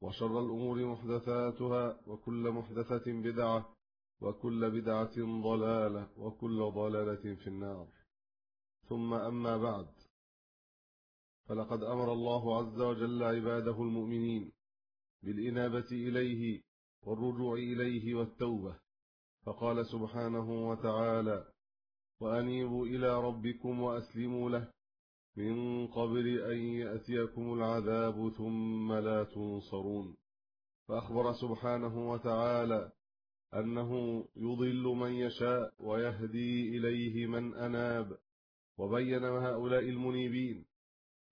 وشر الأمور محدثاتها وكل محدثة بدعة وكل بدعة ضلالة وكل ضلالة في النار. ثم أما بعد فلقد أمر الله عز وجل عباده المؤمنين بالإنابة إليه والرجوع إليه والتوبة. فقال سبحانه وتعالى وأنيبوا إلى ربكم وأسلموا له من قبل أن يأتيكم العذاب ثم لا تنصرون. فأخبر سبحانه وتعالى أنه يضل من يشاء ويهدي إليه من أناب وبين هؤلاء المنيبين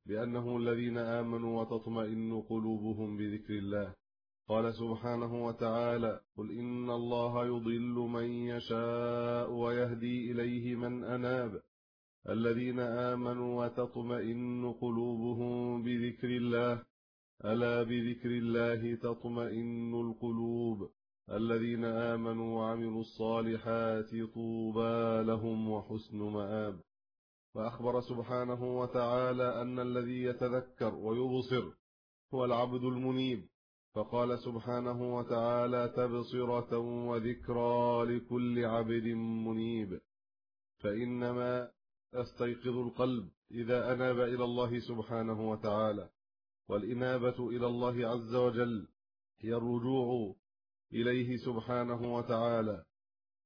بأنهم الذين آمنوا وتطمئن قلوبهم بذكر الله. قال سبحانه وتعالى قل إن الله يضل من يشاء ويهدي إليه من أناب الذين آمنوا وتطمئن قلوبهم بذكر الله. ألا بذكر الله تطمئن القلوب. الذين آمنوا وعملوا الصالحات طوبى لهم وحسن مآب. فأخبر سبحانه وتعالى أن الذي يتذكر ويبصر هو العبد المنيب. فقال سبحانه وتعالى تبصرة وذكرى لكل عبد منيب. فإنما يستيقظ القلب إذا أناب إلى الله سبحانه وتعالى والإنابة إلى الله عز وجل هي الرجوع إليه سبحانه وتعالى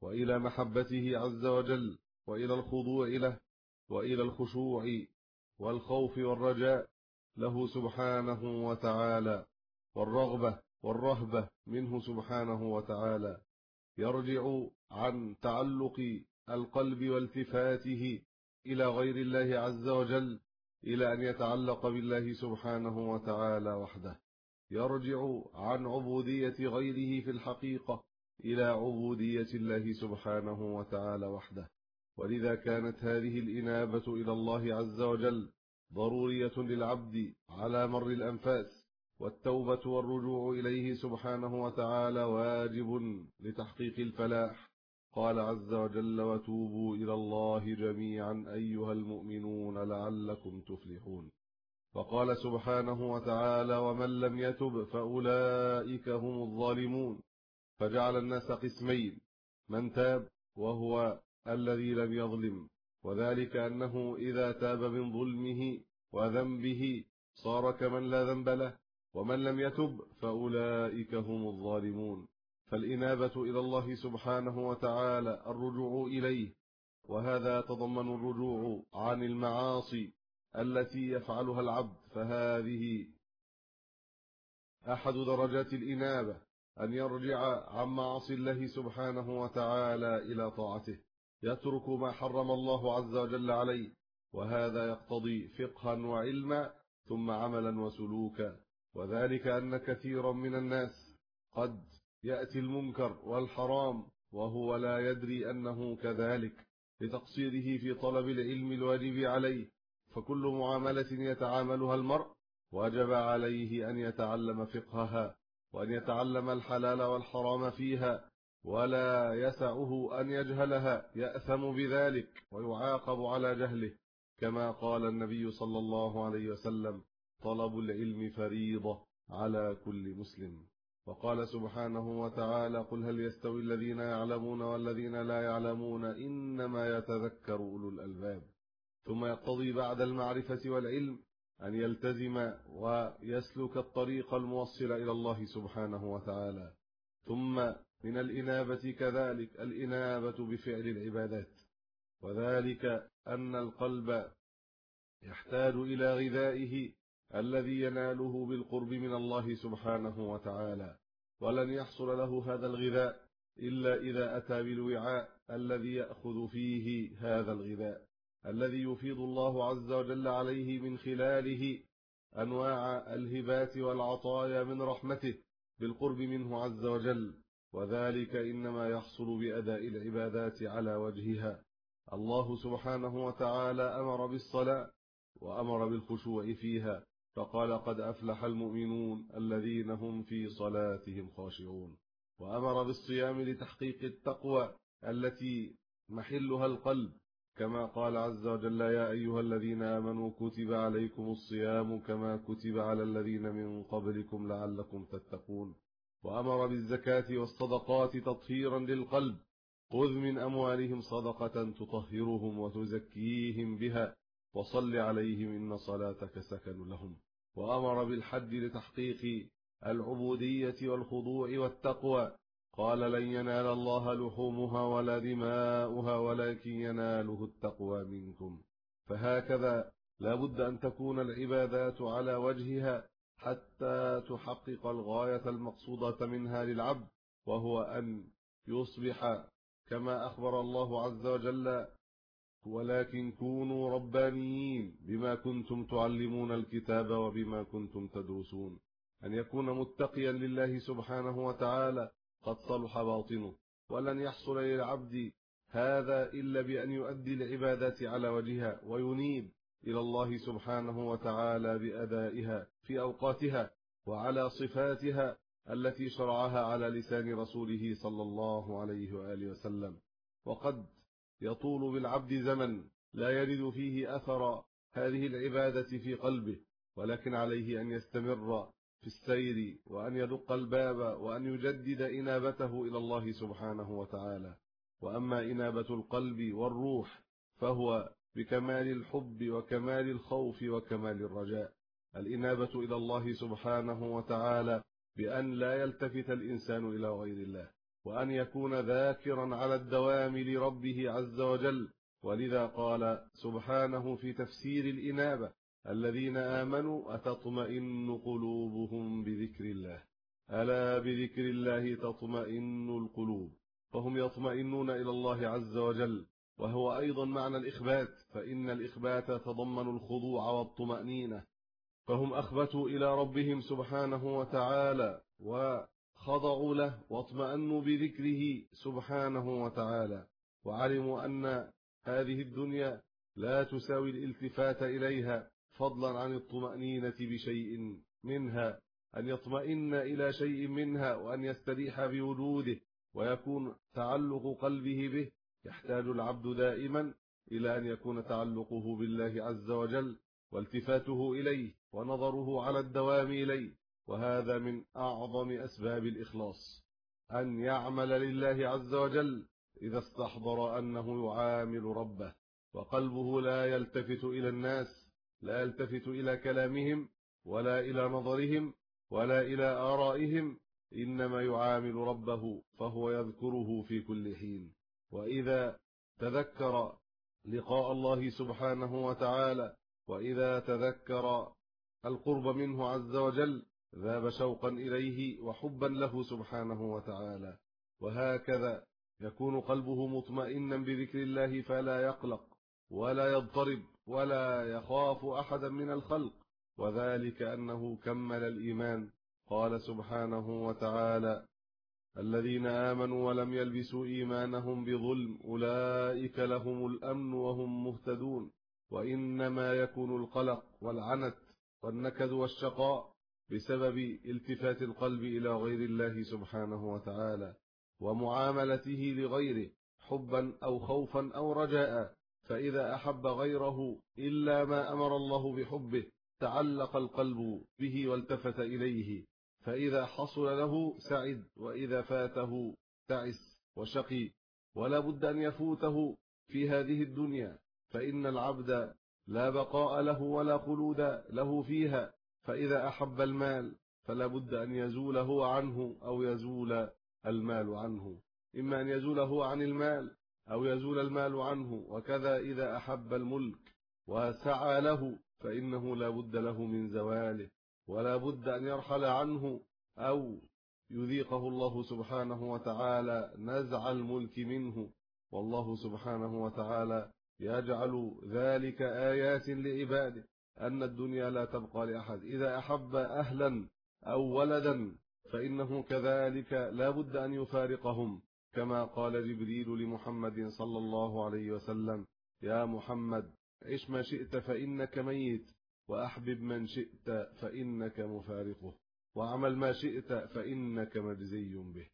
وإلى محبته عز وجل وإلى الخضوع له وإلى الخشوع والخوف والرجاء له سبحانه وتعالى والرغبة والرهبة منه سبحانه وتعالى. يرجع عن تعلق القلب والتفاته إلى غير الله عز وجل إلى أن يتعلق بالله سبحانه وتعالى وحده. يرجع عن عبودية غيره في الحقيقة إلى عبودية الله سبحانه وتعالى وحده. ولذا كانت هذه الإنابة إلى الله عز وجل ضرورية للعبد على مر الأنفاس والتوبة والرجوع إليه سبحانه وتعالى واجب لتحقيق الفلاح. قال عز وجل وتوبوا إلى الله جميعا أيها المؤمنون لعلكم تفلحون. وقال سبحانه وتعالى ومن لم يتب فأولئك هم الظالمون. فجعل الناس قسمين من تاب وهو الذي لم يظلم وذلك أنه إذا تاب من ظلمه وذنبه صار كمن لا ذنب له ومن لم يتب فأولئك هم الظالمون. فالإنابة إلى الله سبحانه وتعالى الرجوع إليه وهذا يتضمن الرجوع عن المعاصي التي يفعلها العبد فهذه أحد درجات الإنابة أن يرجع عن معاصي الله سبحانه وتعالى إلى طاعته يترك ما حرم الله عز وجل عليه وهذا يقتضي فقها وعلما ثم عملا وسلوكا وذلك أن كثيرا من الناس قد يأتي المنكر والحرام وهو لا يدري أنه كذلك لتقصيره في طلب العلم الواجب عليه. فكل معاملة يتعاملها المرء وجب عليه أن يتعلم فقهها وأن يتعلم الحلال والحرام فيها ولا يسعه أن يجهلها يأثم بذلك ويعاقب على جهله. كما قال النبي صلى الله عليه وسلم طلب العلم فريضة على كل مسلم. وقال سبحانه وتعالى قل هل يستوي الذين يعلمون والذين لا يعلمون إنما يتذكر أولو الألباب. ثم يقتضي بعد المعرفة والعلم أن يلتزم ويسلك الطريق الموصل إلى الله سبحانه وتعالى. ثم من الإنابة كذلك الإنابة بفعل العبادات. وذلك أن القلب يحتاج إلى غذائه الذي يناله بالقرب من الله سبحانه وتعالى ولن يحصل له هذا الغذاء إلا إذا أتى بالوعاء الذي يأخذ فيه هذا الغذاء الذي يفيض الله عز وجل عليه من خلاله أنواع الهبات والعطايا من رحمته بالقرب منه عز وجل وذلك إنما يحصل بأداء العبادات على وجهها. الله سبحانه وتعالى أمر بالصلاة وأمر بالخشوع فيها فقال قد أفلح المؤمنون الذين هم في صلاتهم خاشعون. وأمر بالصيام لتحقيق التقوى التي محلها القلب كما قال عز وجل يا أيها الذين آمنوا كتب عليكم الصيام كما كتب على الذين من قبلكم لعلكم تتقون. وأمر بالزكاة والصدقات تطهيرا للقلب خذ من أموالهم صدقة تطهرهم وتزكيهم بها وصل عليهم إن صلاتك سكن لهم. وأمر بالحج لتحقيق العبودية والخضوع والتقوى. قال لن ينال الله لحومها ولا دماؤها ولكن يناله التقوى منكم. فهكذا لا بد أن تكون العبادات على وجهها حتى تحقق الغاية المقصودة منها للعبد وهو أن يصبح كما أخبر الله عز وجل ولكن كونوا ربانيين بما كنتم تعلمون الكتاب وبما كنتم تدرسون. أن يكون متقيا لله سبحانه وتعالى قد صلح باطنه. ولن يحصل للعبد هذا إلا بأن يؤدي العبادات على وجهها وينيب إلى الله سبحانه وتعالى بأدائها في أوقاتها وعلى صفاتها التي شرعها على لسان رسوله صلى الله عليه وآله وسلم. وقد يطول بالعبد زمن لا يرد فيه أثر هذه العبادة في قلبه ولكن عليه أن يستمر في السير وأن يدق الباب وأن يجدد إنابته إلى الله سبحانه وتعالى. وأما إنابة القلب والروح فهو بكمال الحب وكمال الخوف وكمال الرجاء. الإنابة إلى الله سبحانه وتعالى بأن لا يلتفت الإنسان إلى غير الله. وأن يكون ذاكرا على الدوام لربه عز وجل. ولذا قال سبحانه في تفسير الإنابة الذين آمنوا أتطمئن قلوبهم بذكر الله. ألا بذكر الله تطمئن القلوب؟ فهم يطمئنون إلى الله عز وجل. وهو أيضا معنى الإخبات فإن الإخبات تضمن الخضوع والطمأنينة. فهم أخبتوا إلى ربهم سبحانه وتعالى وخضعوا له واطمأنوا بذكره سبحانه وتعالى وعلموا أن هذه الدنيا لا تساوي الالتفات إليها فضلا عن الطمأنينة بشيء منها أن يطمئن إلى شيء منها وأن يستريح بوجوده ويكون تعلق قلبه به يحتاج العبد دائما إلى أن يكون تعلقه بالله عز وجل والتفاته إليه ونظره على الدوام إليه. وهذا من أعظم أسباب الإخلاص أن يعمل لله عز وجل إذا استحضر أنه يعامل ربه وقلبه لا يلتفت إلى الناس لا يلتفت إلى كلامهم ولا إلى نظرهم ولا إلى آرائهم إنما يعامل ربه فهو يذكره في كل حين. وإذا تذكر لقاء الله سبحانه وتعالى وإذا تذكر القرب منه عز وجل ذاب شوقا إليه وحبا له سبحانه وتعالى. وهكذا يكون قلبه مطمئنا بذكر الله فلا يقلق ولا يضطرب ولا يخاف أحدا من الخلق. وذلك أنه كمل الإيمان. قال سبحانه وتعالى الذين آمنوا ولم يلبسوا إيمانهم بظلم أولئك لهم الأمن وهم مهتدون. وإنما يكون القلق والعنت والنكد والشقاء بسبب التفات القلب إلى غير الله سبحانه وتعالى ومعاملته لغيره حبا أو خوفا أو رجاء فإذا أحب غيره إلا ما أمر الله بحبه تعلق القلب به والتفت إليه فإذا حصل له سعد وإذا فاته تعس وشقي ولا بد أن يفوته في هذه الدنيا فإن العبد لا بقاء له ولا خلود له فيها فإذا أحب المال فلا بد أن يزول هو عنه أو يزول المال عنه. إما أن يزول هو عن المال أو يزول المال عنه وكذا إذا أحب الملك وسعى له فإنه لا بد له من زواله ولا بد أن يرحل عنه أو يذيقه الله سبحانه وتعالى نزع الملك منه. والله سبحانه وتعالى يجعل ذلك آيات لعباده. أن الدنيا لا تبقى لأحد. إذا أحب أهلا أو ولدا فإنه كذلك لا بد أن يفارقهم كما قال جبريل لمحمد صلى الله عليه وسلم يا محمد عش ما شئت فإنك ميت وأحبب من شئت فإنك مفارقه وأعمل ما شئت فإنك مجزي به.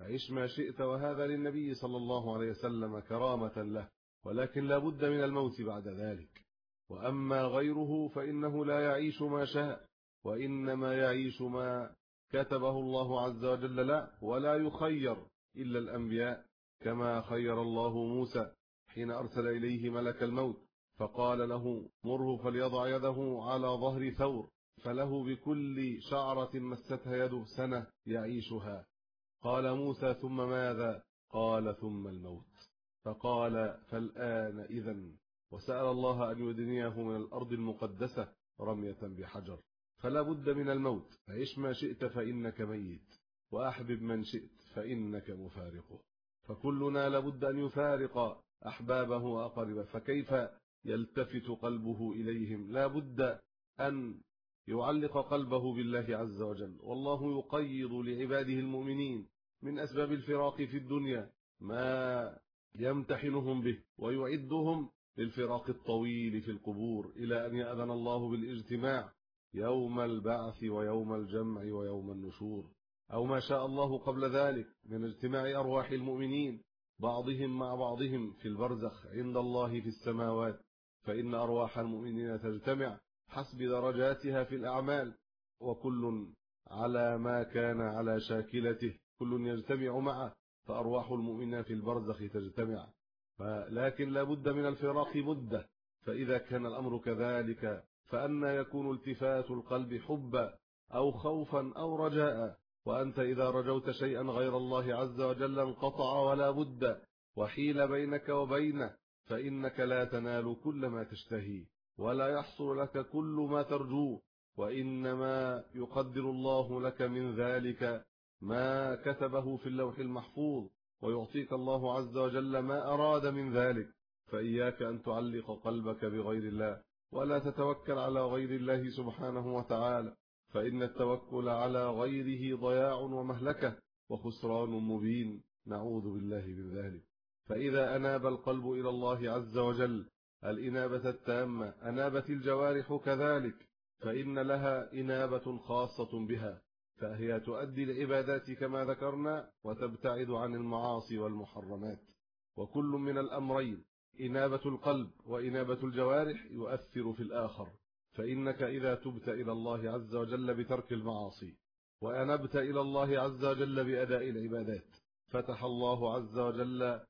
عش ما شئت وهذا للنبي صلى الله عليه وسلم كرامة له ولكن لا بد من الموت بعد ذلك. وأما غيره فإنه لا يعيش ما شاء وإنما يعيش ما كتبه الله عز وجل لا ولا يخير إلا الأنبياء كما خير الله موسى حين أرسل إليه ملك الموت فقال له مره فليضع يده على ظهر ثور فله بكل شعرة مستها يده سنة يعيشها. قال موسى ثم ماذا؟ قال ثم الموت. فقال فالآن إذا وسأل الله أن يدنيه من الأرض المقدسة رمية بحجر. فلا بد من الموت. عش ما شئت فإنك ميت. وأحبب من شئت فإنك مفارقه فكلنا لابد أن يفارق. أحبابه وأقربه فكيف يلتفت قلبه إليهم؟ لا بد أن يعلق قلبه بالله عز وجل. والله يقيض لعباده المؤمنين من أسباب الفراق في الدنيا ما يمتحنهم به ويعدهم للفراق الطويل في القبور إلى أن يأذن الله بالاجتماع يوم البعث ويوم الجمع ويوم النشور. أو ما شاء الله قبل ذلك من اجتماع أرواح المؤمنين بعضهم مع بعضهم في البرزخ عند الله في السماوات. فإن أرواح المؤمنين تجتمع حسب درجاتها في الأعمال وكل على ما كان على شاكلته كل يجتمع معه فأرواح المؤمنين في البرزخ تجتمع. لكن لا بد من الفراق مدة فإذا كان الأمر كذلك فأن يكون التفات القلب حبا أو خوفا أو رجاء وأنت إذا رجوت شيئا غير الله عز وجل انقطع ولا بد وحيل بينك وبينه فإنك لا تنال كل ما تشتهي ولا يحصل لك كل ما ترجوه وإنما يقدر الله لك من ذلك ما كتبه في اللوح المحفوظ. ويعطيك الله عز وجل ما أراد من ذلك فإياك أن تعلق قلبك بغير الله ولا تتوكل على غير الله سبحانه وتعالى فإن التوكل على غيره ضياع ومهلكة وخسران مبين. نعوذ بالله من ذلك. فإذا أناب القلب إلى الله عز وجل الإنابة التامة أنابت الجوارح كذلك فإن لها إنابة خاصة بها. فهي تؤدي العبادات كما ذكرنا وتبتعد عن المعاصي والمحرمات. وكل من الأمرين إنابة القلب وإنابة الجوارح يؤثر في الآخر. فإنك إذا تبت إلى الله عز وجل بترك المعاصي وأنبت إلى الله عز وجل بأداء العبادات فتح الله عز وجل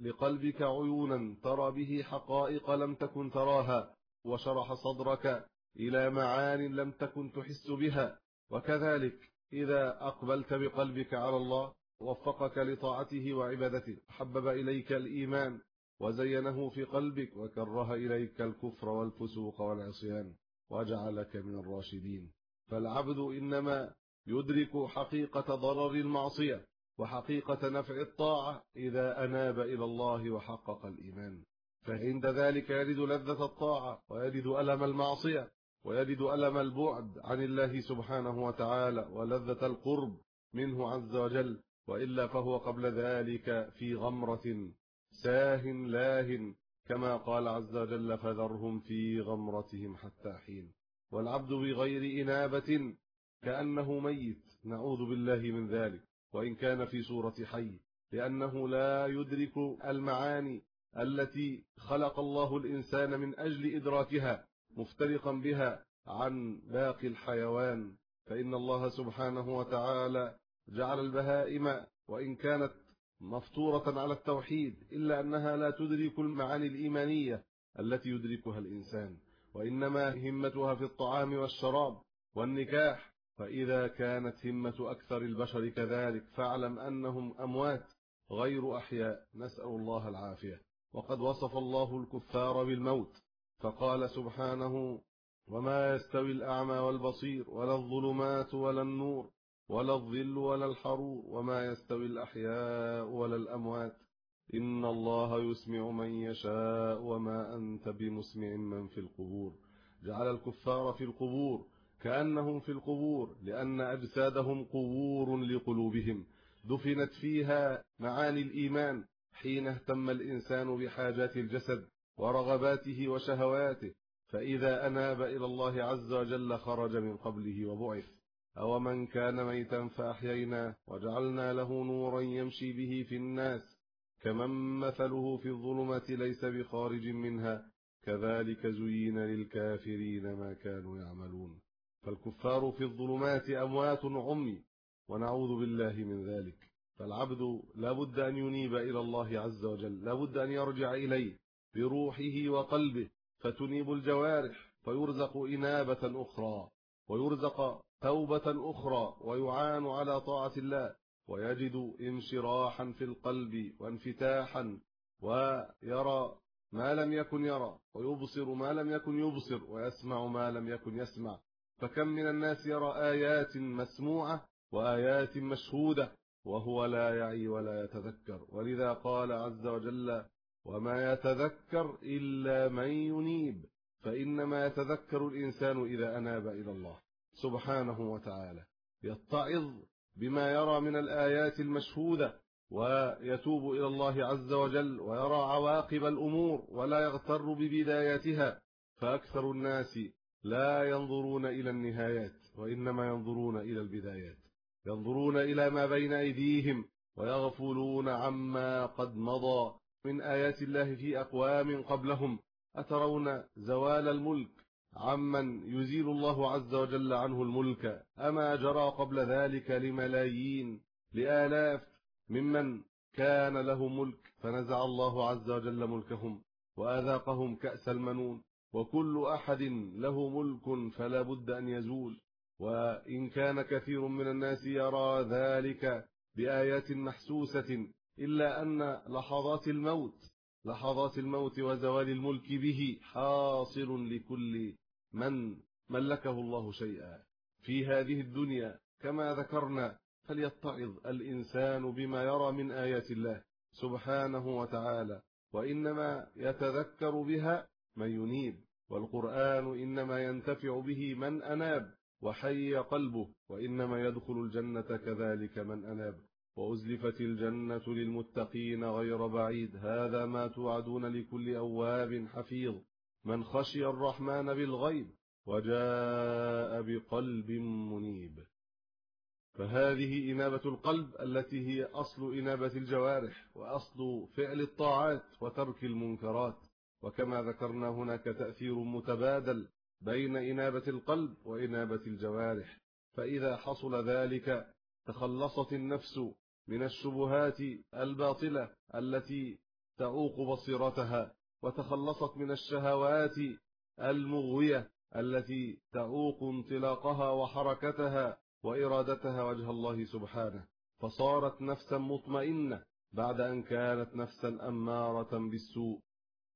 لقلبك عيونا ترى به حقائق لم تكن تراها وشرح صدرك إلى معان لم تكن تحس بها وكذلك إذا أقبلت بقلبك على الله وفقك لطاعته وعبادته حبب إليك الإيمان وزينه في قلبك وكره إليك الكفر والفسوق والعصيان وجعلك من الراشدين. فالعبد إنما يدرك حقيقة ضرر المعصية وحقيقة نفع الطاعة إذا أناب إلى الله وحقق الإيمان. فعند ذلك يجد لذة الطاعة ويجد ألم المعصية ويجد ألم البعد عن الله سبحانه وتعالى ولذة القرب منه عز وجل وإلا فهو قبل ذلك في غمرة ساه لاه كما قال عز وجل فذرهم في غمرتهم حتى حين والعبد بغير إنابة كأنه ميت نعوذ بالله من ذلك. وإن كان في صورة حي لأنه لا يدرك المعاني التي خلق الله الإنسان من أجل إدراكها. مفترقا بها عن باقي الحيوان فإن الله سبحانه وتعالى جعل البهائم وإن كانت مفطورة على التوحيد إلا أنها لا تدرك المعاني الإيمانية التي يدركها الإنسان. وإنما همتها في الطعام والشراب والنكاح فإذا كانت همة أكثر البشر كذلك فاعلم أنهم أموات غير أحياء. نسأل الله العافية. وقد وصف الله الكفار بالموت. فقال سبحانه وما يستوي الأعمى والبصير ولا الظلمات ولا النور ولا الظل ولا الحرور وما يستوي الأحياء ولا الأموات. إن الله يسمع من يشاء وما أنت بمسمع من في القبور. جعل الكفار في القبور كأنهم في القبور لأن أجسادهم قبور لقلوبهم. دفنت فيها معاني الإيمان حين اهتم الإنسان بحاجات الجسد. ورغباته وشهواته فإذا أناب إلى الله عز وجل خرج من قبله وبعث. أو من كان ميتا فأحيينا وجعلنا له نورا يمشي به في الناس. كمن مثله في الظلمة ليس بخارج منها. كذلك زين للكافرين ما كانوا يعملون. فالكفار في الظلمات أموات عمي. ونعوذ بالله من ذلك. فالعبد لا بد أن ينيب إلى الله عز وجل. لا بد أن يرجع إليه. بروحه وقلبه فتنيب الجوارح فيرزق إنابة أخرى ويرزق توبة أخرى ويعان على طاعة الله ويجد انشراحا في القلب وانفتاحا ويرى ما لم يكن يرى ويبصر ما لم يكن يبصر ويسمع ما لم يكن يسمع. فكم من الناس يرى آيات مسموعة وآيات مشهودة وهو لا يعي ولا يتذكر. ولذا قال عز وجل وما يتذكر إلا من ينيب فإنما يتذكر الإنسان إذا أناب إلى الله سبحانه وتعالى. يتعظ بما يرى من الآيات المشهودة ويتوب إلى الله عز وجل ويرى عواقب الأمور ولا يغتر ببداياتها فأكثر الناس لا ينظرون إلى النهايات وإنما ينظرون إلى البدايات. ينظرون إلى ما بين أيديهم ويغفلون عما قد مضى. من آيات الله في أقوام قبلهم. أترون زوال الملك؟ عمن يزيل الله عز وجل عنه الملك. أما جرى قبل ذلك لملايين لآلاف ممن كان له ملك فنزع الله عز وجل ملكهم وأذاقهم كأس المنون. وكل أحد له ملك فلا بد أن يزول. وإن كان كثير من الناس يرى ذلك بآيات محسوسة إلا أن لحظات الموت لحظات الموت وزوال الملك به حاصل لكل من ملكه الله شيئا. في هذه الدنيا كما ذكرنا فليتعظ الإنسان بما يرى من آيات الله سبحانه وتعالى وإنما يتذكر بها من ينيب والقرآن إنما ينتفع به من أناب وحي قلبه وإنما يدخل الجنة كذلك من أناب. وأزلفت الجنة للمتقين غير بعيد. هذا ما توعدون لكل أواب حفيظ. من خشي الرحمن بالغيب وجاء بقلب منيب. فهذه إنابة القلب التي هي أصل إنابة الجوارح وأصل فعل الطاعات وترك المنكرات. وكما ذكرنا هناك تأثير متبادل بين إنابة القلب وإنابة الجوارح. فإذا حصل ذلك تخلصت النفس من الشبهات الباطلة التي تعوق بصيرتها وتخلصت من الشهوات المغوية التي تعوق انطلاقها وحركتها وإرادتها وجه الله سبحانه. فصارت نفسا مطمئنة بعد أن كانت نفسا أمارة بالسوء.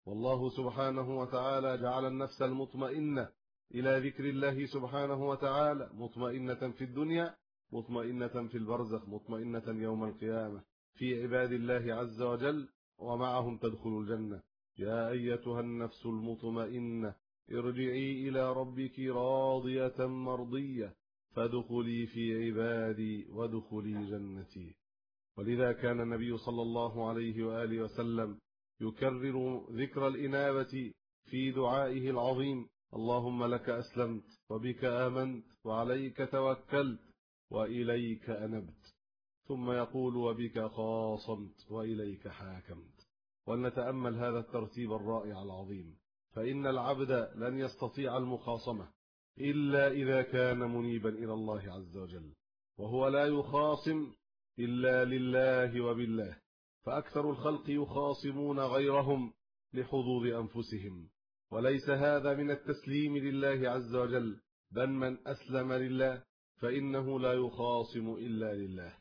والله سبحانه وتعالى جعل النفس المطمئنة إلى ذكر الله سبحانه وتعالى مطمئنة في الدنيا مطمئنة في البرزخ مطمئنة يوم القيامة في عباد الله عز وجل ومعهم تدخل الجنة. يا أيتها النفس المطمئنة ارجعي إلى ربك راضية مرضية فادخلي في عبادي وادخلي جنتي. ولذا كان النبي صلى الله عليه وآله وسلم يكرر ذكر الإنابة في دعائه العظيم اللهم لك أسلمت وبك آمنت وعليك توكلت وإليك أنبت ثم يقول وبك خاصمت وإليك حاكمت. ولنتأمل هذا الترتيب الرائع العظيم. فإن العبد لن يستطيع المخاصمة إلا إذا كان منيبا إلى الله عز وجل وهو لا يخاصم إلا لله وبالله. فأكثر الخلق يخاصمون غيرهم لحظوظ أنفسهم. وليس هذا من التسليم لله عز وجل بل من أسلم لله فإنه لا يخاصم إلا لله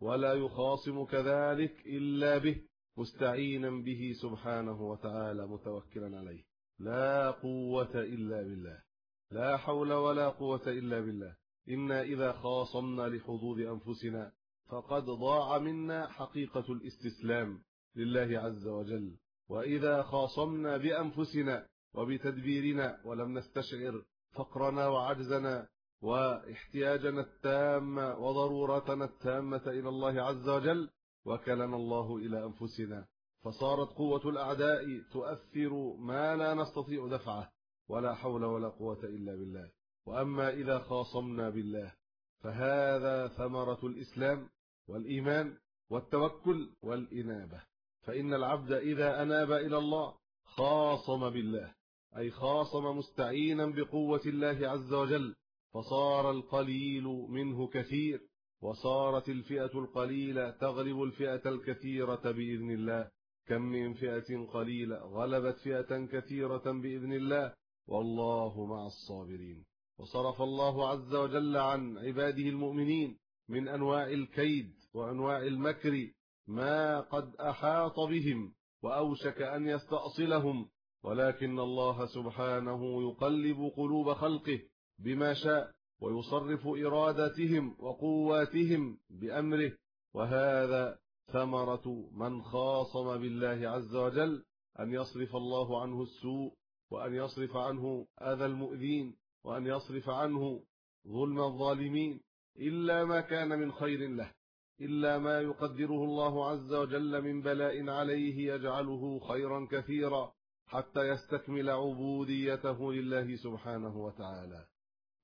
ولا يخاصم كذلك إلا به مستعينا به سبحانه وتعالى متوكلا عليه. لا قوة إلا بالله. لا حول ولا قوة إلا بالله. إنا إذا خاصمنا لحظوظ أنفسنا فقد ضاع منا حقيقة الاستسلام لله عز وجل. وإذا خاصمنا بأنفسنا وبتدبيرنا ولم نستشعر فقرنا وعجزنا واحتياجنا التام وضرورتنا التامة إلى الله عز وجل وكلنا الله إلى أنفسنا. فصارت قوة الأعداء تؤثر ما لا نستطيع دفعه ولا حول ولا قوة إلا بالله. وأما إذا خاصمنا بالله فهذا ثمرة الإسلام والإيمان والتوكل والإنابة. فإن العبد إذا أناب إلى الله خاصم بالله أي خاصم مستعينا بقوة الله عز وجل فصار القليل منه كثير وصارت الفئة القليلة تغلب الفئة الكثيرة بإذن الله. كم من فئة قليلة غلبت فئة كثيرة بإذن الله؟ والله مع الصابرين. وصرف الله عز وجل عن عباده المؤمنين من أنواع الكيد وأنواع المكر ما قد أحاط بهم وأوشك أن يستأصلهم ولكن الله سبحانه يقلب قلوب خلقه بما شاء ويصرف إرادتهم وقواتهم بأمره وهذا ثمرة من خاصم بالله عز وجل أن يصرف الله عنه السوء وأن يصرف عنه أذى المؤذين وأن يصرف عنه ظلم الظالمين إلا ما كان من خير له إلا ما يقدره الله عز وجل من بلاء عليه يجعله خيرا كثيرا حتى يستكمل عبوديته لله سبحانه وتعالى.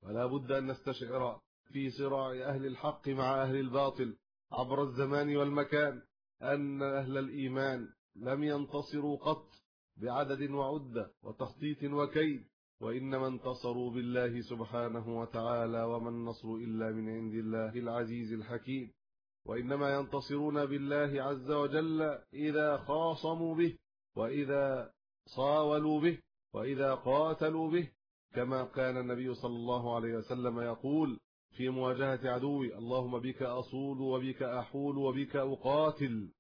ولا بد أن نستشعر في صراع أهل الحق مع أهل الباطل عبر الزمان والمكان أن أهل الإيمان لم ينتصروا قط بعدد وعدة وتخطيط وكيد وإنما انتصروا بالله سبحانه وتعالى وما النصر إلا من عند الله العزيز الحكيم. وإنما ينتصرون بالله عز وجل إذا خاصموا به وإذا صاولوا به وإذا قاتلوا به كما كان النبي صلى الله عليه وسلم يقول في مواجهة عدوي اللهم بك أصول وبك أحول وبك أقاتل.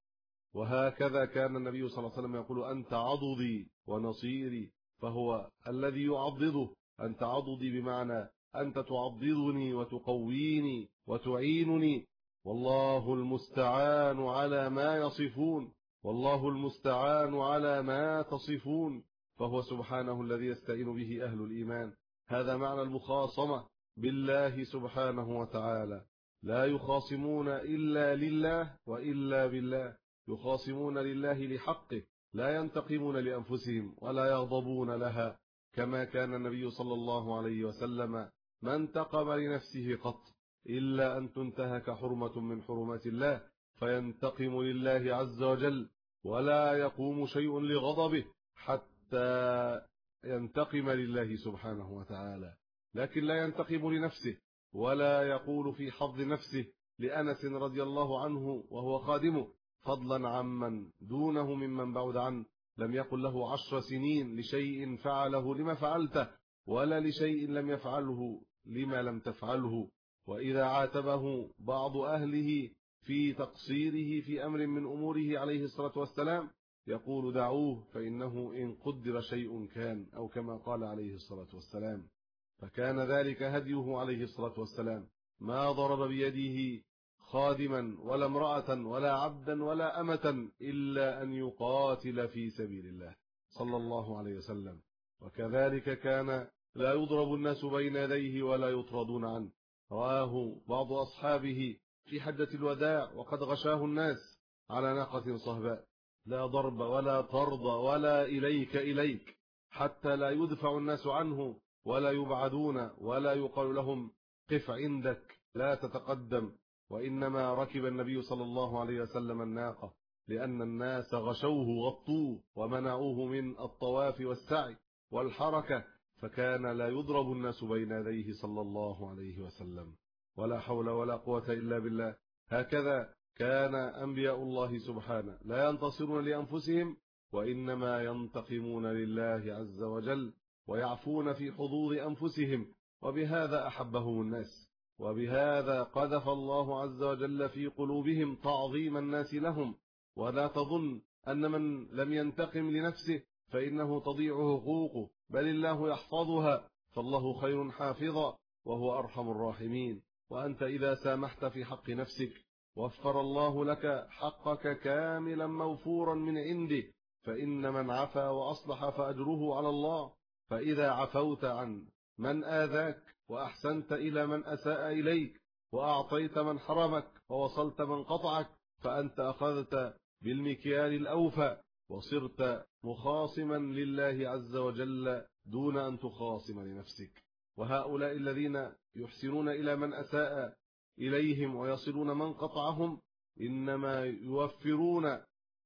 وهكذا كان النبي صلى الله عليه وسلم يقول أنت عضدي ونصيري فهو الذي يعضده. أنت عضدي بمعنى أنت تعضدني وتقويني وتعينني. والله المستعان على ما يصفون. والله المستعان على ما تصفون. فهو سبحانه الذي يستعين به أهل الإيمان. هذا معنى المخاصمة بالله سبحانه وتعالى. لا يخاصمون إلا لله وإلا بالله. يخاصمون لله لحقه لا ينتقمون لأنفسهم ولا يغضبون لها. كما كان النبي صلى الله عليه وسلم ما انتقم لنفسه قط إلا أن تنتهك حرمة من حرمات الله فينتقم لله عز وجل ولا يقوم شيء لغضبه حتى ينتقم لله سبحانه وتعالى لكن لا ينتقم لنفسه ولا يقول في حظ نفسه لأنس رضي الله عنه وهو خادمه فضلا عمن دونه ممن بعد عنه لم يقل له عشر سنين لشيء فعله لما فعلته ولا لشيء لم يفعله لما لم تفعله وإذا عاتبه بعض أهله في تقصيره في أمر من أموره عليه الصلاة والسلام يقول دعوه فإنه إن قدر شيء كان أو كما قال عليه الصلاة والسلام فكان ذلك هديه عليه الصلاة والسلام. ما ضرب بيده خادما ولا امرأة ولا عبدا ولا أمة إلا أن يقاتل في سبيل الله صلى الله عليه وسلم. وكذلك كان لا يضرب الناس بين يديه ولا يطردون عنه. رآه بعض أصحابه في حجة الوداع وقد غشاه الناس على ناقة صهباء. لا ضرب ولا طرد ولا إليك إليك حتى لا يدفع الناس عنه ولا يبعدون ولا يقال لهم قف عندك لا تتقدم وإنما ركب النبي صلى الله عليه وسلم الناقة لأن الناس غشوه غطوه ومنعوه من الطواف والسعي والحركة فكان لا يضرب الناس بين يديه صلى الله عليه وسلم. ولا حول ولا قوة إلا بالله. هكذا كان أنبياء الله سبحانه. لا ينتصرون لأنفسهم وإنما ينتقمون لله عز وجل ويعفون في حظوظ أنفسهم. وبهذا أحبهم الناس وبهذا قذف الله عز وجل في قلوبهم تعظيم الناس لهم. ولا تظن أن من لم ينتقم لنفسه فإنه تضيع حقوقه بل الله يحفظها. فالله خير حافظا وهو أرحم الراحمين. وأنت إذا سامحت في حق نفسك وفر الله لك حقك كاملا موفورا من عنده فإن من عفا وأصلح فأجره على الله. فإذا عفوت عن من آذاك وأحسنت إلى من أساء إليك وأعطيت من حرمك ووصلت من قطعك فأنت أخذت بالمكيال الأوفى وصرت مخاصما لله عز وجل دون أن تخاصم لنفسك. وهؤلاء الذين يحسنون إلى من أساء إليهم ويصلون من قطعهم إنما يوفرون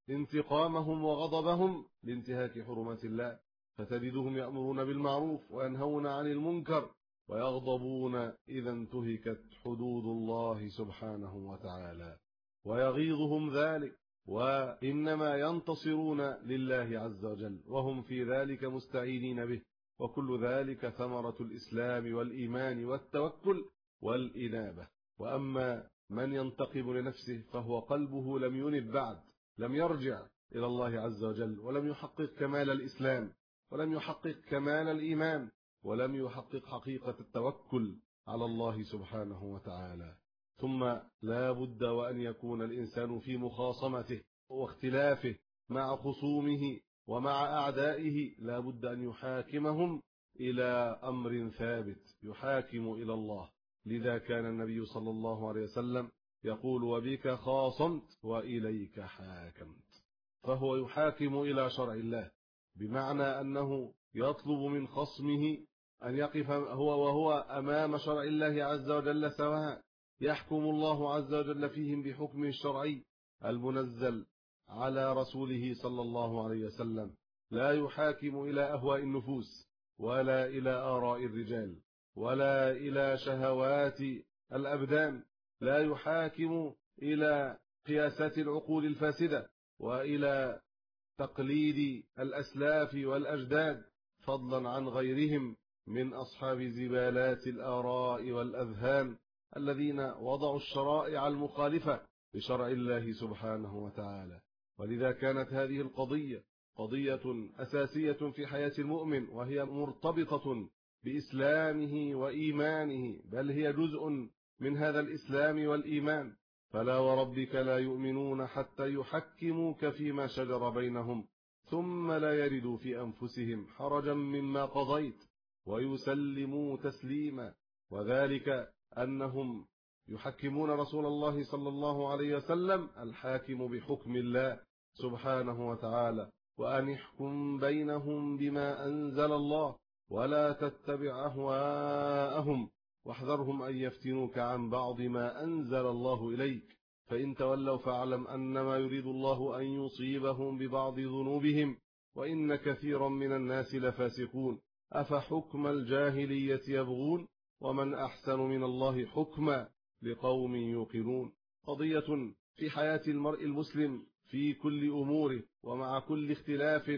انتقامهم وغضبهم لانتهاك حرمات الله. فتجدهم يأمرون بالمعروف وينهون عن المنكر ويغضبون إذا انتهكت حدود الله سبحانه وتعالى. ويغيظهم ذلك وإنما ينتصرون لله عز وجل وهم في ذلك مستعينين به. وكل ذلك ثمرة الإسلام والإيمان والتوكل والإنابة. وأما من ينتقم لنفسه فهو قلبه لم ينب بعد لم يرجع إلى الله عز وجل ولم يحقق كمال الإسلام ولم يحقق كمال الإيمان ولم يحقق حقيقة التوكل على الله سبحانه وتعالى. ثم لا بد وأن يكون الإنسان في مخاصمته واختلافه مع خصومه ومع أعدائه لا بد أن يحاكمهم إلى أمر ثابت يحاكم إلى الله. لذا كان النبي صلى الله عليه وسلم يقول وبك خاصمت وإليك حاكمت. فهو يحاكم إلى شرع الله بمعنى أنه يطلب من خصمه أن يقف هو وهو أمام شرع الله عز وجل سواء يحكم الله عز وجل فيهم بحكمه الشرعي المنزل على رسوله صلى الله عليه وسلم. لا يحاكم إلى أهواء النفوس ولا إلى آراء الرجال. ولا إلى شهوات الأبدان لا يحاكم إلى قياسات العقول الفاسدة وإلى تقليد الأسلاف والأجداد فضلا عن غيرهم من أصحاب زبالات الآراء والأذهان الذين وضعوا الشرائع المخالفة لشرع الله سبحانه وتعالى. ولذا كانت هذه القضية قضية أساسية في حياة المؤمن وهي مرتبطة بإسلامه وإيمانه بل هي جزء من هذا الإسلام والإيمان. فلا وربك لا يؤمنون حتى يحكموك فيما شجر بينهم ثم لا يردوا في أنفسهم حرجا مما قضيت ويسلموا تسليما. وذلك أنهم يحكمون رسول الله صلى الله عليه وسلم الحاكم بحكم الله سبحانه وتعالى وأن يحكم بينهم بما أنزل الله. ولا تتبع أهواءهم واحذرهم أن يفتنوك عن بعض ما أنزل الله إليك. فإن تولوا فاعلم أنما يريد الله أن يصيبهم ببعض ذنوبهم وإن كثيرا من الناس لفاسقون. أفحكم الجاهلية يبغون؟ ومن أحسن من الله حكما؟ لقوم يوقنون. قضية في حياة المرء المسلم في كل أموره ومع كل اختلاف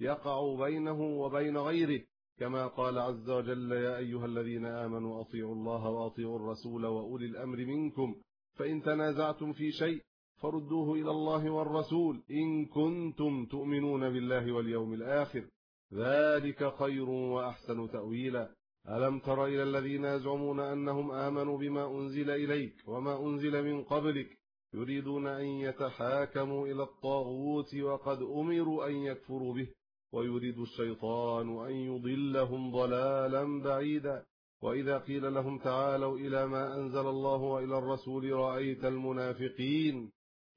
يقع بينه وبين غيره. كما قال عز وجل يا أيها الذين آمنوا أطيعوا الله وأطيعوا الرسول وأولي الأمر منكم. فإن تنازعتم في شيء فردوه إلى الله والرسول إن كنتم تؤمنون بالله واليوم الآخر. ذلك خير وأحسن تأويلا. ألم تر إلى الذين يزعمون أنهم آمنوا بما أنزل إليك وما أنزل من قبلك؟ يريدون أن يتحاكموا إلى الطاغوت وقد أمروا أن يكفروا به. ويريد الشيطان أن يضلهم ضلالا بعيدا. وإذا قيل لهم تعالوا إلى ما أنزل الله وإلى الرسول رأيت المنافقين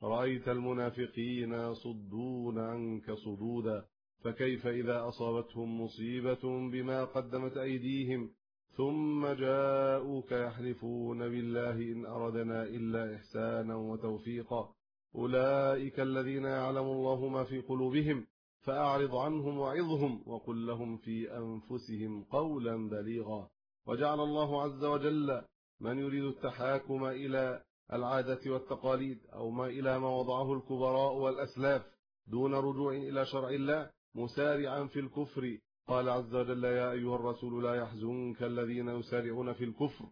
رأيت المنافقين يصدون عنك صدودا. فكيف إذا أصابتهم مصيبة بما قدمت أيديهم؟ ثم جاءوك يحلفون بالله إن أردنا إلا إحسانا وتوفيقا. أولئك الذين يعلم الله ما في قلوبهم. فأعرض عنهم وعظهم وقل لهم في أنفسهم قولا بليغا. وجعل الله عز وجل من يريد التحاكم إلى العادة والتقاليد أو ما إلى ما وضعه الكبراء والأسلاف دون رجوع إلى شرع الله مسارعا في الكفر. قال عز وجل يا أيها الرسول لا يحزنك الذين يسارعون في الكفر.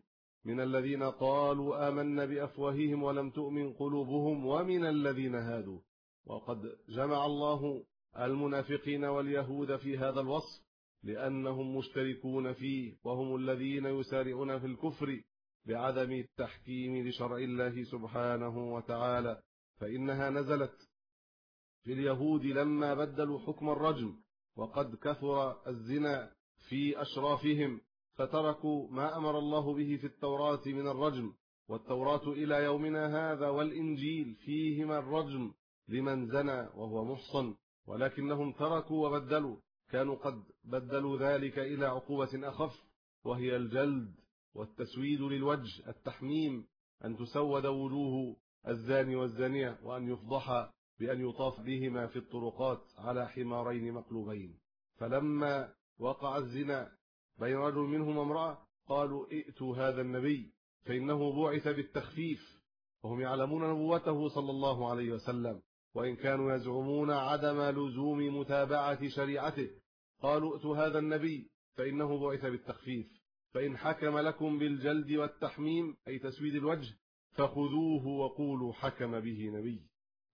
من الذين قالوا آمنا بأفواههم ولم تؤمن قلوبهم ومن الذين هادوا. وقد جمع الله المنافقين واليهود في هذا الوصف لأنهم مشتركون فيه وهم الذين يسارعون في الكفر بعدم التحكيم لشرع الله سبحانه وتعالى فإنها نزلت. في اليهود لما بدلوا حكم الرجم وقد كثر الزنا في أشرافهم فتركوا ما أمر الله به في التوراة من الرجم والتوراة إلى يومنا هذا والإنجيل فيهما الرجم لمن زنى وهو محصن. ولكنهم تركوا وبدلوا كانوا قد بدلوا ذلك إلى عقوبة أخف وهي الجلد والتسويد للوجه التحميم أن تسود وجوه الزاني والزانية وأن يفضح بأن يطاف بهما في الطرقات على حمارين مقلوبين. فلما وقع الزنا بين رجل منهم امرأة قالوا ائتوا هذا النبي فإنه بعث بالتخفيف. وهم يعلمون نبوته صلى الله عليه وسلم. وإن كانوا يزعمون عدم لزوم متابعة شريعته قالوا ائتوا هذا النبي فإنه بعث بالتخفيف. فإن حكم لكم بالجلد والتحميم أي تسويد الوجه فخذوه وقولوا حكم به نبي.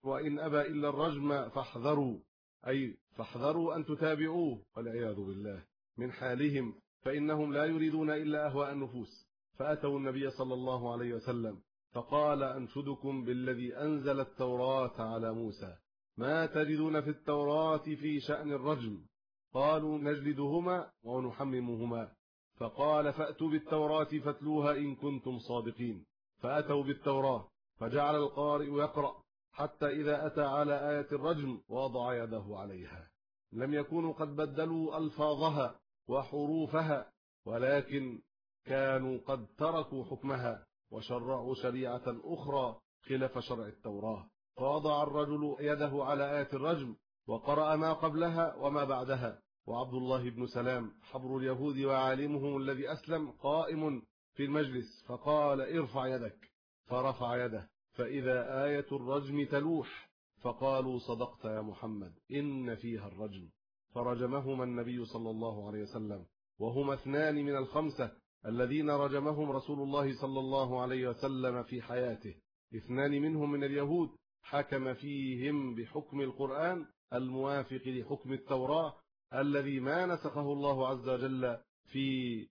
وإن أبى إلا الرجم فاحذروا. أي فاحذروا أن تتابعوه والعياذ بالله. من حالهم فإنهم لا يريدون إلا أهواء النفوس. فأتوا النبي صلى الله عليه وسلم. فقال أنشدكم بالذي أنزل التوراة على موسى. ما تجدون في التوراة في شأن الرجم؟ قالوا نجلدهما ونحممهما. فقال فأتوا بالتوراة فاتلوها إن كنتم صادقين. فأتوا بالتوراة فجعل القارئ يقرأ حتى إذا أتى على آية الرجم وضع يده عليها. لم يكونوا قد بدلوا ألفاظها وحروفها ولكن كانوا قد تركوا حكمها. وشرعوا شريعة أخرى خلاف شرع التوراة. فوضع الرجل يده على آية الرجم وقرأ ما قبلها وما بعدها. وعبد الله بن سلام حبر اليهود وعالمهم الذي أسلم قائم في المجلس فقال ارفع يدك. فرفع يده. فإذا آية الرجم تلوح فقالوا صدقت يا محمد إن فيها الرجم. فرجمهما النبي صلى الله عليه وسلم. وهما اثنان من الخمسة الذين رجمهم رسول الله صلى الله عليه وسلم في حياته. اثنان منهم من اليهود حكم فيهم بحكم القرآن الموافق لحكم التوراة الذي ما نسخه الله عز وجل في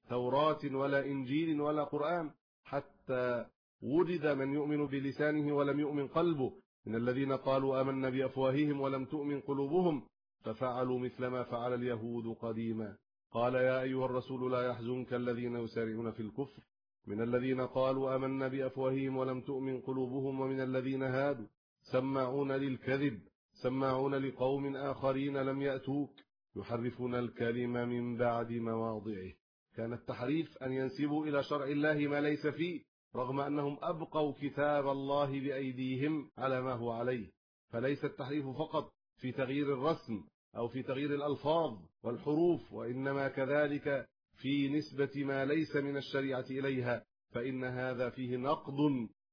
توراة ولا إنجيل ولا قرآن حتى وجد من يؤمن بلسانه ولم يؤمن قلبه. من الذين قالوا آمنا بأفواههم ولم تؤمن قلوبهم ففعلوا مثل ما فعل اليهود قديما. قال يا أيها الرسول لا يحزنك الذين يسارعون في الكفر من الذين قالوا آمنا بأفواههم ولم تؤمن قلوبهم ومن الذين هادوا. سماعون للكذب سماعون لقوم آخرين لم يأتوك يحرفون الكلم من بعد مواضعه. كان التحريف أن ينسبوا إلى شرع الله ما ليس فيه رغم أنهم أبقوا كتاب الله بأيديهم على ما هو عليه. فليس التحريف فقط في تغيير الرسم أو في تغيير الألفاظ والحروف وإنما كذلك في نسبة ما ليس من الشريعة إليها فإن هذا فيه نقض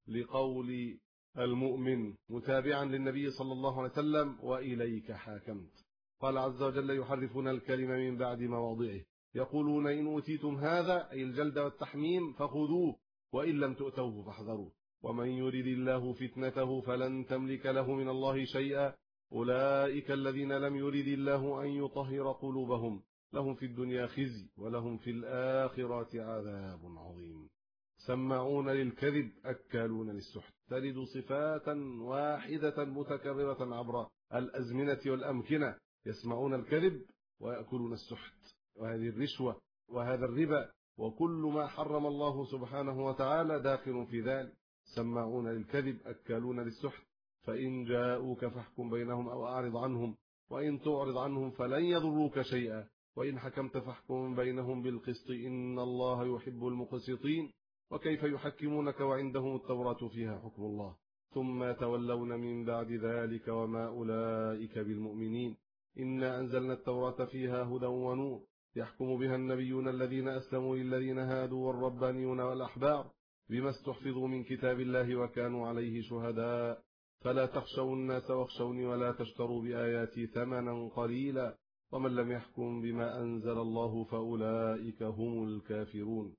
لقول المؤمن متابعا للنبي صلى الله عليه وسلم وإليك حاكمت. قال عز وجل يحرفون الكلمة من بعد مواضعه. يقولون إن أوتيتم هذا أي الجلد والتحميم فخذوه وإن لم تؤتوه فاحذروا ومن يرد الله فتنته فلن تملك له من الله شيئا. أولئك الذين لم يرد الله أن يطهر قلوبهم لهم في الدنيا خزي ولهم في الآخرة عذاب عظيم. سمعون للكذب أكالون للسحت. ترد صفات واحدة متكررة عبر الأزمنة والأمكنة. يسمعون الكذب ويأكلون السحت. وهذه الرشوة وهذا الربا وكل ما حرم الله سبحانه وتعالى داخل في ذلك. سماعون للكذب أكالون للسحت. فإن جاءوك فاحكم بينهم أو أعرض عنهم وإن تعرض عنهم فلن يضروك شيئا. وإن حكمت فاحكم بينهم بالقسط إن الله يحب المقسطين. وكيف يحكمونك وعندهم التوراة فيها حكم الله؟ ثم تولون من بعد ذلك وما أولئك بالمؤمنين. إنا أنزلنا التوراة فيها هدى ونور. يحكم بها النبيون الذين أسلموا للذين هادوا والربانيون والأحبار بما استحفظوا من كتاب الله وكانوا عليه شهداء. فلا تخشوا الناس واخشوني ولا تشتروا بآياتي ثمنا قليلا ومن لم يحكم بما أنزل الله فأولئك هم الكافرون.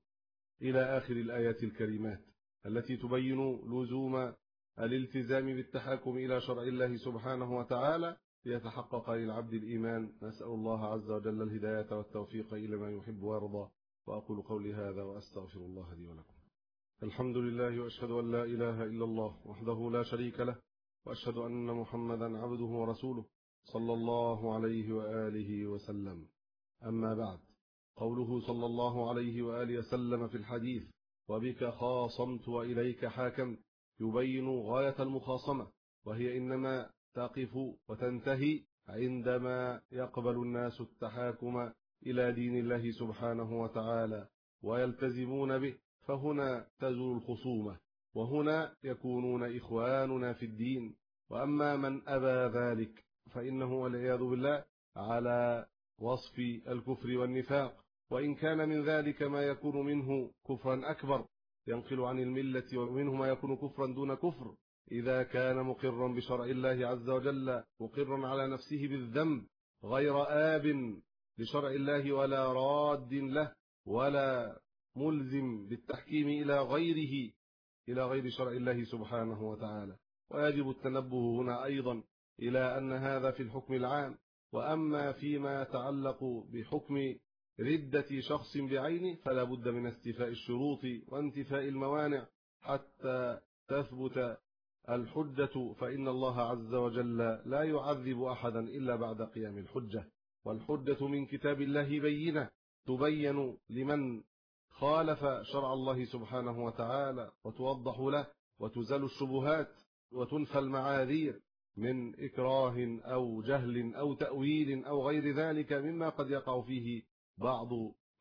إلى آخر الآيات الكريمات التي تبين لزوم الالتزام بالتحاكم إلى شرع الله سبحانه وتعالى ليتحقق للعبد الإيمان. نسأل الله عز وجل الهداية والتوفيق إلى ما يحب ويرضى. وأقول قولي هذا وأستغفر الله لي ولكم. الحمد لله وأشهد أن لا إله إلا الله وحده لا شريك له وأشهد أن محمدا عبده ورسوله صلى الله عليه وآله وسلم. أما بعد قوله صلى الله عليه وآله وسلم في الحديث وبك خاصمت وإليك حاكم يبين غاية المخاصمة وهي إنما تقف وتنتهي عندما يقبل الناس التحاكم إلى دين الله سبحانه وتعالى ويلتزمون به فهنا تزول الخصومة. وهنا يكونون إخواننا في الدين. وأما من أبى ذلك فإنه والعياذ بالله على وصف الكفر والنفاق. وإن كان من ذلك ما يكون منه كفرا أكبر ينقل عن الملة ومنه ما يكون كفرا دون كفر. إذا كان مقرا بشرع الله عز وجل مقرا على نفسه بالذنب غير آب لشرع الله ولا راد له ولا ملزم بالتحكيم إلى غيره إلى غير شرع الله سبحانه وتعالى. ويجب التنبه هنا أيضا إلى أن هذا في الحكم العام. وأما فيما يتعلق بحكم ردة شخص بعينه فلا بد من استيفاء الشروط وانتفاء الموانع. حتى تثبت الحجة فإن الله عز وجل لا يعذب أحدا إلا بعد قيام الحجة. والحجة من كتاب الله بينة تبين لمن خالف شرع الله سبحانه وتعالى وتوضح له وتزال الشبهات وتنفى المعاذير من إكراه أو جهل أو تأويل أو غير ذلك مما قد يقع فيه بعض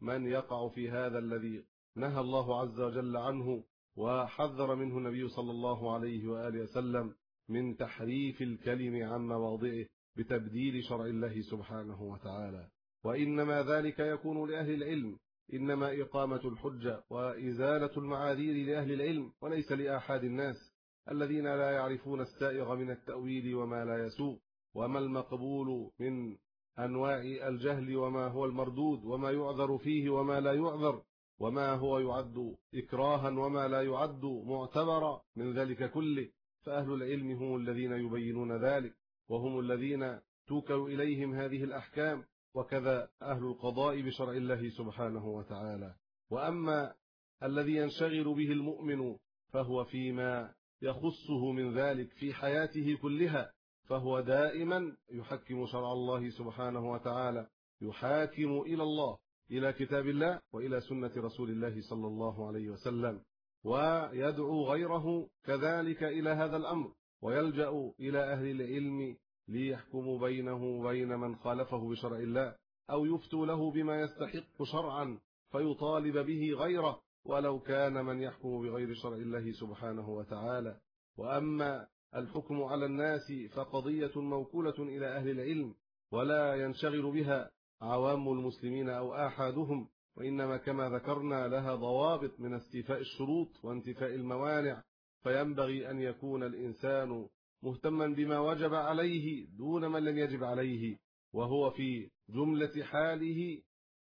من يقع في هذا الذي نهى الله عز وجل عنه وحذر منه النبي صلى الله عليه وآله وسلم من تحريف الكلم عن مواضعه بتبديل شرع الله سبحانه وتعالى. وإنما ذلك يكون لأهل العلم إنما إقامة الحجة وإزالة المعاذير لأهل العلم وليس لآحاد الناس الذين لا يعرفون السائغ من التأويل وما لا يسوق وما المقبول من أنواع الجهل وما هو المردود وما يعذر فيه وما لا يعذر وما هو يعد إكراها وما لا يعد معتبرا من ذلك كله. فأهل العلم هم الذين يبينون ذلك وهم الذين توكل إليهم هذه الأحكام وكذا أهل القضاء بشرع الله سبحانه وتعالى. وأما الذي ينشغل به المؤمن فهو فيما يخصه من ذلك في حياته كلها فهو دائما يحكم شرع الله سبحانه وتعالى يحاكم إلى الله إلى كتاب الله وإلى سنة رسول الله صلى الله عليه وسلم. ويدعو غيره كذلك إلى هذا الأمر ويلجأ إلى أهل العلم ليحكموا بينه وبين من خالفه بشرع الله أو يفتوا له بما يستحق شرعا فيطالب به غيره ولو كان من يحكم بغير شرع الله سبحانه وتعالى. وأما الحكم على الناس فقضية موكولة إلى أهل العلم ولا ينشغل بها عوام المسلمين أو آحادهم وإنما كما ذكرنا لها ضوابط من استيفاء الشروط وانتفاء الموانع. فينبغي أن يكون الإنسان مهتما بما وجب عليه دون من لم يجب عليه وهو في جملة حاله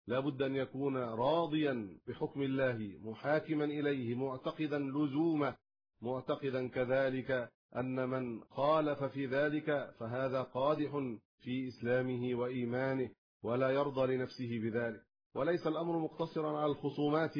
لابد أن يكون راضيا بحكم الله محاكما إليه معتقدا لزومه معتقدا كذلك أن من خالف في ذلك فهذا قادح في إسلامه وإيمانه ولا يرضى لنفسه بذلك. وليس الأمر مقتصرا على الخصومات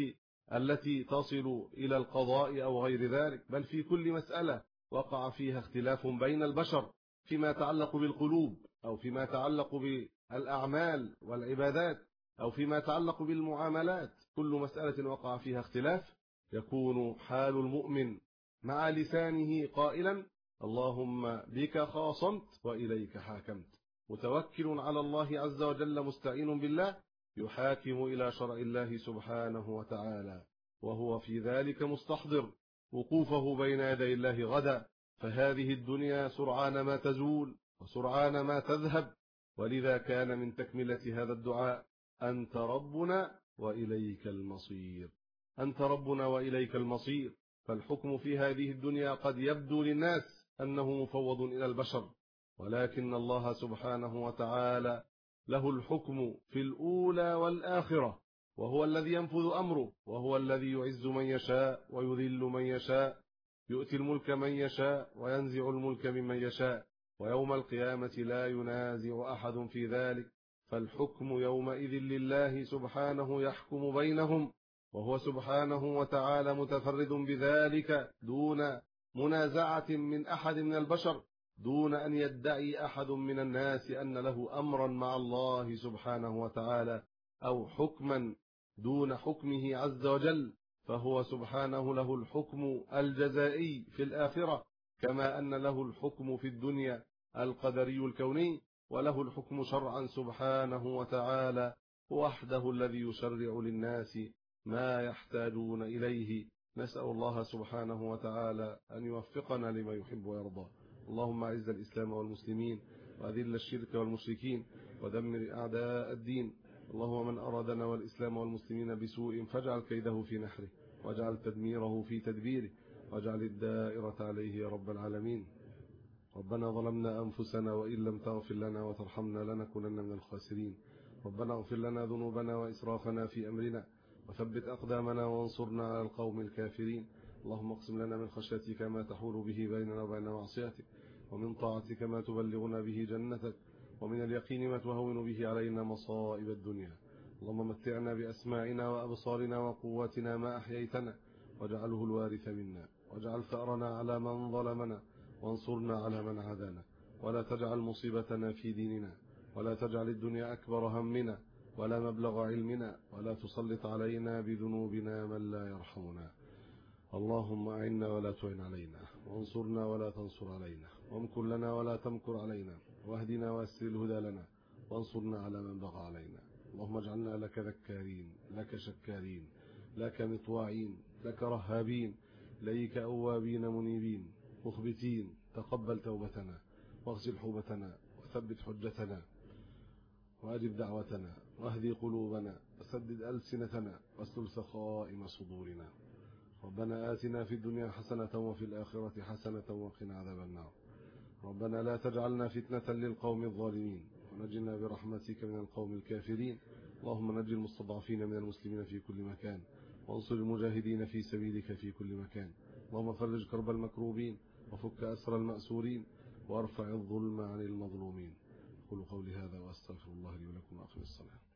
التي تصل إلى القضاء أو غير ذلك بل في كل مسألة وقع فيها اختلاف بين البشر فيما يتعلق بالقلوب أو فيما يتعلق بالأعمال والعبادات أو فيما يتعلق بالمعاملات. كل مسألة وقع فيها اختلاف يكون حال المؤمن مع لسانه قائلا اللهم بك خاصمت وإليك حاكمت. متوكل على الله عز وجل مستعين بالله يحاكم إلى شرع الله سبحانه وتعالى وهو في ذلك مستحضر. وقوفه بين يدي الله غدا فهذه الدنيا سرعان ما تزول وسرعان ما تذهب. ولذا كان من تكملة هذا الدعاء أنت ربنا وإليك المصير. أنت ربنا وإليك المصير. فالحكم في هذه الدنيا قد يبدو للناس أنه مفوض إلى البشر. ولكن الله سبحانه وتعالى له الحكم في الأولى والآخرة. وهو الذي ينفذ أمره وهو الذي يعز من يشاء ويذل من يشاء يؤتي الملك من يشاء وينزع الملك ممن يشاء ويوم القيامة لا ينازع أحد في ذلك فالحكم يومئذ لله سبحانه يحكم بينهم وهو سبحانه وتعالى متفرد بذلك دون منازعة من أحد من البشر دون أن يدعي أحد من الناس أن له أمرا مع الله سبحانه وتعالى. أو حكما دون حكمه عز وجل فهو سبحانه له الحكم الجزائي في الآخرة كما أن له الحكم في الدنيا القدري الكوني وله الحكم شرعا سبحانه وتعالى وحده الذي يشرع للناس ما يحتاجون إليه. نسأل الله سبحانه وتعالى أن يوفقنا لما يحب ويرضى. اللهم أعز الإسلام والمسلمين وأذل الشرك والمشركين ودمر أعداء الدين. اللهم من أرادنا والإسلام والمسلمين بسوء فاجعل كيده في نحره واجعل تدميره في تدبيره واجعل الدائرة عليه يا رب العالمين. ربنا ظلمنا أنفسنا وإن لم تغفر لنا وترحمنا لنكونن من الخاسرين. ربنا اغفر لنا ذنوبنا وإسرافنا في أمرنا وثبت أقدامنا وانصرنا على القوم الكافرين. اللهم اقسم لنا من خشيتك ما تحول به بيننا وبين معصيتك ومن طاعتك ما تبلغنا به جنتك. ومن اليقين ما تهون به علينا مصائب الدنيا. اللهم متعنا بأسماعنا وأبصارنا وقواتنا ما أحييتنا. واجعله الوارث منا. واجعل ثأرنا على من ظلمنا. وانصرنا على من عادانا ولا تجعل مصيبتنا في ديننا. ولا تجعل الدنيا أكبر همنا. ولا مبلغ علمنا. ولا تسلط علينا بذنوبنا من لا يرحمنا. اللهم أعنا ولا تعن علينا. وانصرنا ولا تنصر علينا. وامكر لنا ولا تمكر علينا. واهدنا واسر الهدى لنا وانصرنا على من بغى علينا. اللهم اجعلنا لك ذكارين لك شكارين لك مطواعين لك رهابين ليك أوابين منيبين مخبتين. تقبل توبتنا واغسل حوبتنا وثبت حجتنا وأجب دعوتنا واهدي قلوبنا وسدد ألسنتنا واستر سخائم صدورنا. ربنا آتنا في الدنيا حسنة وفي الآخرة حسنة وقنا عذاب النار. ربنا لا تجعلنا فتنة للقوم الظالمين ونجنا برحمتك من القوم الكافرين. اللهم نجي المستضعفين من المسلمين في كل مكان وانصر المجاهدين في سبيلك في كل مكان. اللهم فرج كرب المكروبين وفك أسر المأسورين وارفع الظلم عن المظلومين. قولوا قولي هذا وأستغفر الله لي ولكم وأقم الصلاة.